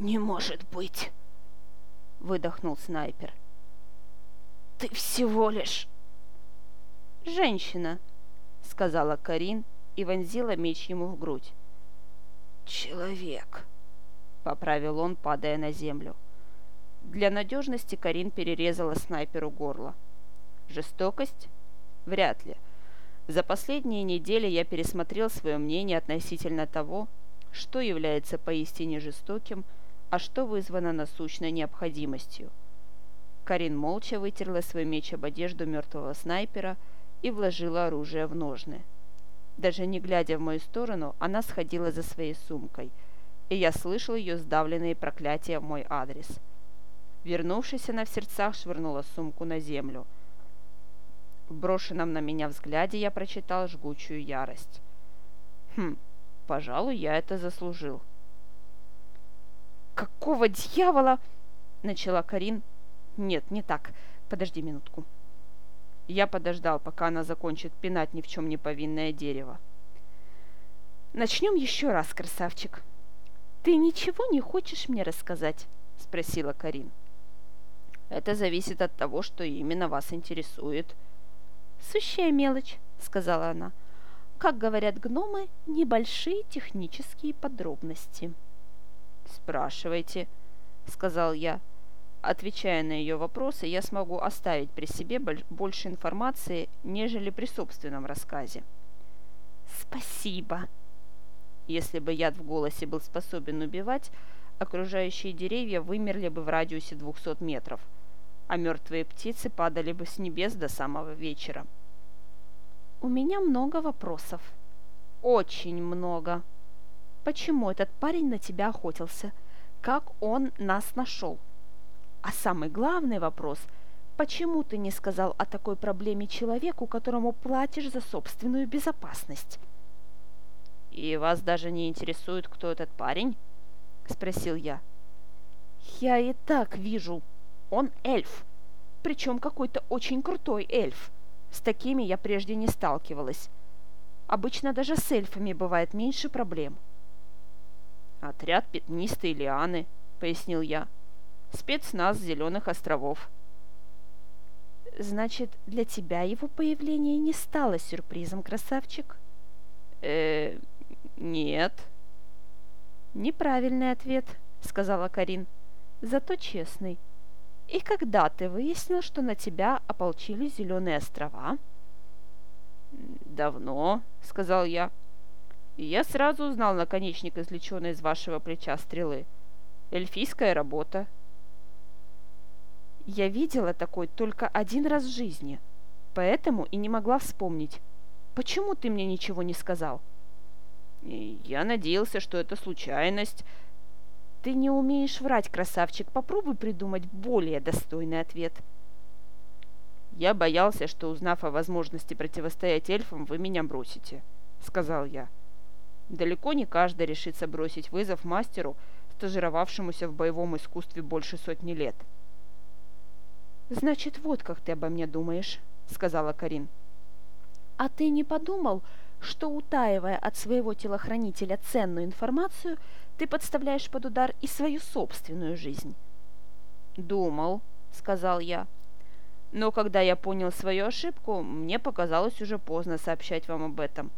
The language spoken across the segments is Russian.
«Не может быть!» — выдохнул снайпер. «Ты всего лишь...» «Женщина», — сказала Карин и вонзила меч ему в грудь. «Человек», — поправил он, падая на землю. Для надежности Карин перерезала снайперу горло. Жестокость? Вряд ли. За последние недели я пересмотрел свое мнение относительно того, что является поистине жестоким, а что вызвано насущной необходимостью. Карин молча вытерла свой меч об одежду мертвого снайпера и вложила оружие в ножны. Даже не глядя в мою сторону, она сходила за своей сумкой, и я слышал ее сдавленные проклятия в мой адрес. Вернувшись, она в сердцах швырнула сумку на землю. В брошенном на меня взгляде я прочитал жгучую ярость. Хм, пожалуй, я это заслужил. «Какого дьявола?» — начала Карин. «Нет, не так. Подожди минутку». Я подождал, пока она закончит пинать ни в чем не повинное дерево. «Начнем еще раз, красавчик. Ты ничего не хочешь мне рассказать?» — спросила Карин. «Это зависит от того, что именно вас интересует». «Сущая мелочь», — сказала она. «Как говорят гномы, небольшие технические подробности». «Спрашивайте», — сказал я. Отвечая на ее вопросы, я смогу оставить при себе больше информации, нежели при собственном рассказе. «Спасибо!» Если бы яд в голосе был способен убивать, окружающие деревья вымерли бы в радиусе 200 метров, а мертвые птицы падали бы с небес до самого вечера. «У меня много вопросов. Очень много. Почему этот парень на тебя охотился? Как он нас нашел?» А самый главный вопрос – почему ты не сказал о такой проблеме человеку, которому платишь за собственную безопасность? «И вас даже не интересует, кто этот парень?» – спросил я. «Я и так вижу. Он эльф. Причем какой-то очень крутой эльф. С такими я прежде не сталкивалась. Обычно даже с эльфами бывает меньше проблем». «Отряд пятнистой лианы», – пояснил я спецназ Зеленых островов. Значит, для тебя его появление не стало сюрпризом, красавчик? Э, нет. Неправильный ответ, сказала Карин. Зато честный. И когда ты выяснил, что на тебя ополчились Зеленые острова? Давно, сказал я. Я сразу узнал наконечник, извлеченный из вашего плеча стрелы. Эльфийская работа, я видела такой только один раз в жизни, поэтому и не могла вспомнить. Почему ты мне ничего не сказал? я надеялся, что это случайность. Ты не умеешь врать, красавчик. Попробуй придумать более достойный ответ. Я боялся, что, узнав о возможности противостоять эльфам, вы меня бросите, сказал я. Далеко не каждый решится бросить вызов мастеру, стажировавшемуся в боевом искусстве больше сотни лет. — «Значит, вот как ты обо мне думаешь», — сказала Карин. «А ты не подумал, что, утаивая от своего телохранителя ценную информацию, ты подставляешь под удар и свою собственную жизнь?» «Думал», — сказал я. «Но когда я понял свою ошибку, мне показалось уже поздно сообщать вам об этом.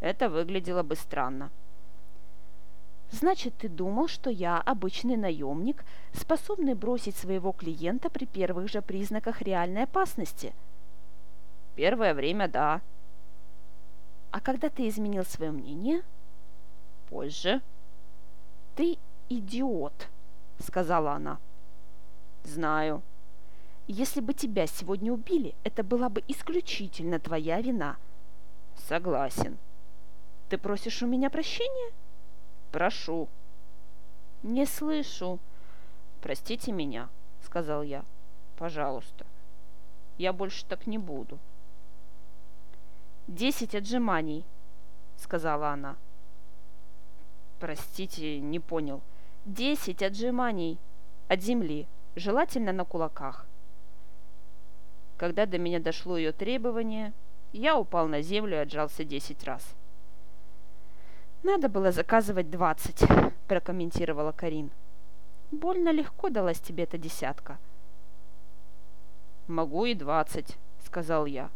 Это выглядело бы странно». Значит, ты думал, что я обычный наемник, способный бросить своего клиента при первых же признаках реальной опасности? Первое время, да. А когда ты изменил свое мнение? Позже. Ты идиот, сказала она. Знаю. Если бы тебя сегодня убили, это была бы исключительно твоя вина. Согласен. Ты просишь у меня прощения? Прошу». «Не слышу». «Простите меня», — сказал я. «Пожалуйста. Я больше так не буду». «Десять отжиманий», — сказала она. «Простите, не понял». «Десять отжиманий от земли, желательно на кулаках». Когда до меня дошло ее требование, я упал на землю и отжался десять раз. «Надо было заказывать двадцать», – прокомментировала Карин. Больно легко далась тебе эта десятка. «Могу и двадцать», — сказал я.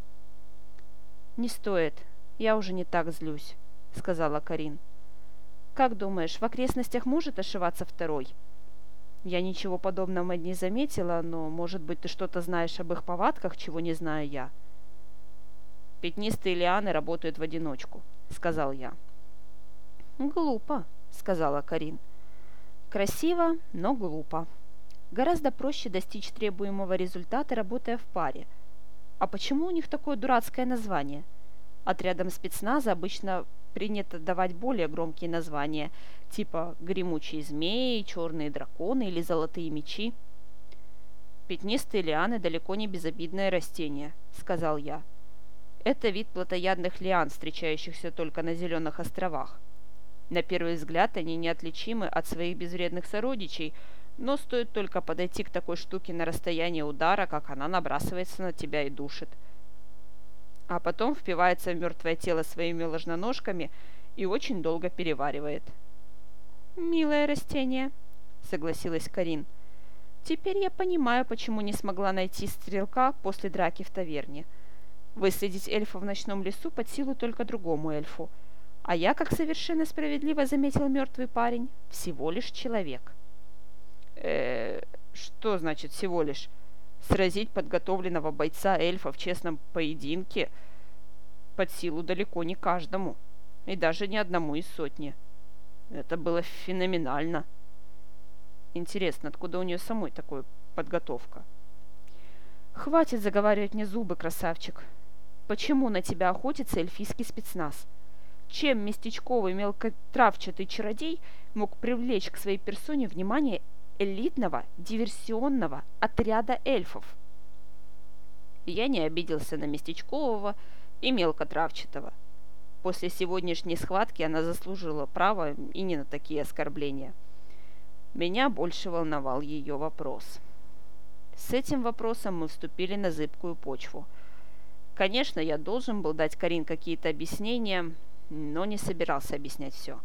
«Не стоит. Я уже не так злюсь», — сказала Карин. «Как думаешь, в окрестностях может ошиваться второй?» «Я ничего подобного не заметила, но, может быть, ты что-то знаешь об их повадках, чего не знаю я». «Пятнистые лианы работают в одиночку», — сказал я. «Глупо», — сказала Карин. «Красиво, но глупо. Гораздо проще достичь требуемого результата, работая в паре. А почему у них такое дурацкое название? Отрядам спецназа обычно принято давать более громкие названия, типа «гремучие змеи», «черные драконы» или «золотые мечи». «Пятнистые лианы далеко не безобидное растение», — сказал я. «Это вид плотоядных лиан, встречающихся только на Зеленых островах. На первый взгляд они неотличимы от своих безвредных сородичей, но стоит только подойти к такой штуке на расстояние удара, как она набрасывается на тебя и душит. А потом впивается в мертвое тело своими ложноножками и очень долго переваривает. «Милое растение», — согласилась Карин. «Теперь я понимаю, почему не смогла найти стрелка после драки в таверне. Выследить эльфа в ночном лесу под силу только другому эльфу. А я, как совершенно справедливо заметил мертвый парень, всего лишь человек» э, что значит всего лишь? Сразить подготовленного бойца эльфа в честном поединке под силу далеко не каждому, и даже не одному из сотни. Это было феноменально. Интересно, откуда у нее самой такая подготовка? Хватит заговаривать мне зубы, красавчик. Почему на тебя охотится эльфийский спецназ? Чем местечковый мелкотравчатый чародей мог привлечь к своей персоне внимание элитного диверсионного отряда эльфов. Я не обиделся на местечкового и мелкотравчатого. После сегодняшней схватки она заслужила право и не на такие оскорбления. Меня больше волновал ее вопрос. С этим вопросом мы вступили на зыбкую почву. Конечно, я должен был дать Карин какие-то объяснения, но не собирался объяснять все.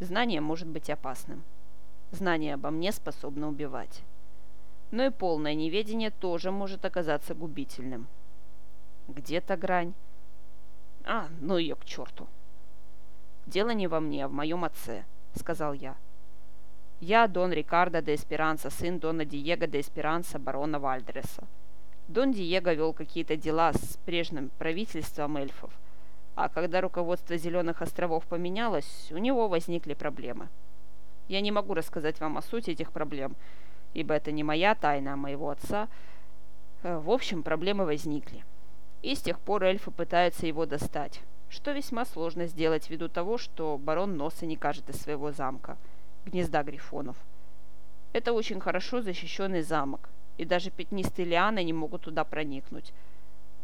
Знание может быть опасным. Знание обо мне способно убивать. Но и полное неведение тоже может оказаться губительным. Где-то грань. А, ну ее к черту. Дело не во мне, а в моем отце, сказал я. Я Дон Рикардо де Эсперанса, сын Дона Диего де Эсперанса, барона Вальдреса. Дон Диего вел какие-то дела с прежним правительством эльфов, а когда руководство Зеленых островов поменялось, у него возникли проблемы – я не могу рассказать вам о сути этих проблем, ибо это не моя тайна, а моего отца. Э, в общем, проблемы возникли. И с тех пор эльфы пытаются его достать, что весьма сложно сделать ввиду того, что барон носа не кажет из своего замка, гнезда грифонов. Это очень хорошо защищенный замок, и даже пятнистые лианы не могут туда проникнуть.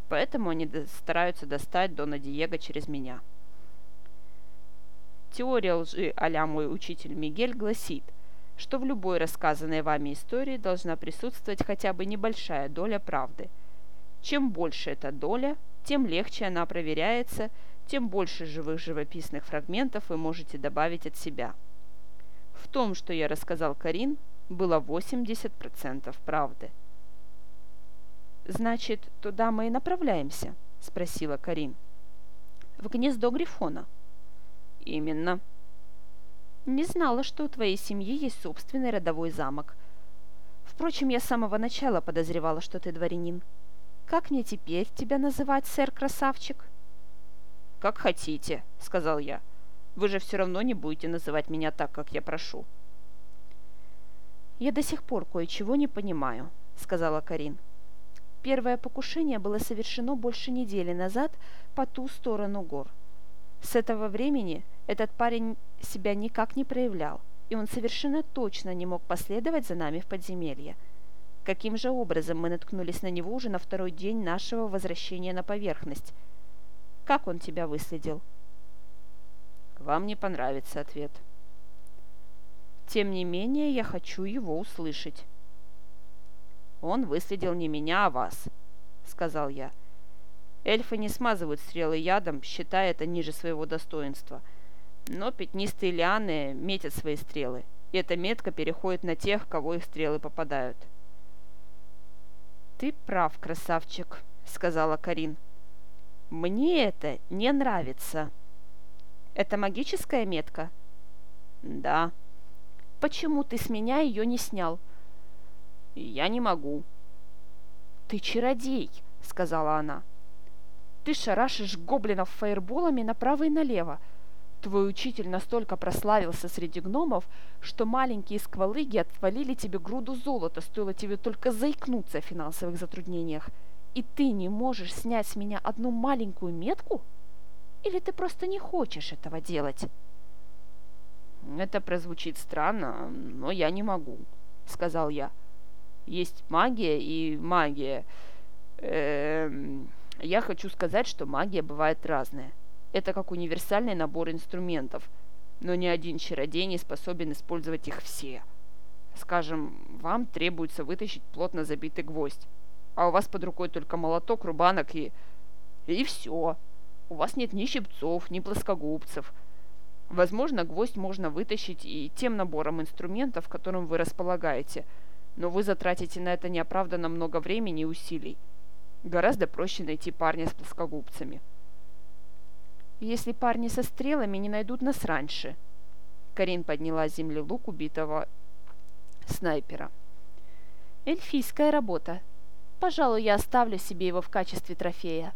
Поэтому они стараются достать Дона Диего через меня. Теория лжи а мой учитель Мигель гласит, что в любой рассказанной вами истории должна присутствовать хотя бы небольшая доля правды. Чем больше эта доля, тем легче она проверяется, тем больше живых живописных фрагментов вы можете добавить от себя. В том, что я рассказал Карин, было 80% правды. «Значит, туда мы и направляемся?» – спросила Карин. «В гнездо Грифона», «Именно». «Не знала, что у твоей семьи есть собственный родовой замок. Впрочем, я с самого начала подозревала, что ты дворянин. Как мне теперь тебя называть, сэр-красавчик?» «Как хотите», — сказал я. «Вы же все равно не будете называть меня так, как я прошу». «Я до сих пор кое-чего не понимаю», — сказала Карин. Первое покушение было совершено больше недели назад по ту сторону гор. С этого времени этот парень себя никак не проявлял, и он совершенно точно не мог последовать за нами в подземелье. Каким же образом мы наткнулись на него уже на второй день нашего возвращения на поверхность? Как он тебя выследил? Вам не понравится ответ. Тем не менее, я хочу его услышать. Он выследил не меня, а вас, сказал я. — Эльфы не смазывают стрелы ядом, считая это ниже своего достоинства. Но пятнистые лианы метят свои стрелы, и эта метка переходит на тех, кого их стрелы попадают. «Ты прав, красавчик», — сказала Карин. «Мне это не нравится». «Это магическая метка?» «Да». «Почему ты с меня ее не снял?» «Я не могу». «Ты чародей», — сказала она. «Ты шарашишь гоблинов фаерболами направо и налево, Твой учитель настолько прославился среди гномов, что маленькие сквалыги отвалили тебе груду золота, стоило тебе только заикнуться о финансовых затруднениях. И ты не можешь снять с меня одну маленькую метку? Или ты просто не хочешь этого делать? Это прозвучит странно, но я не могу, сказал я. Есть магия и магия. Эм, я хочу сказать, что магия бывает разная. Это как универсальный набор инструментов, но ни один чародей не способен использовать их все. Скажем, вам требуется вытащить плотно забитый гвоздь, а у вас под рукой только молоток, рубанок и... И все. У вас нет ни щипцов, ни плоскогубцев. Возможно, гвоздь можно вытащить и тем набором инструментов, которым вы располагаете, но вы затратите на это неоправданно много времени и усилий. Гораздо проще найти парня с плоскогубцами если парни со стрелами не найдут нас раньше». Карин подняла земли лук убитого снайпера. «Эльфийская работа. Пожалуй, я оставлю себе его в качестве трофея».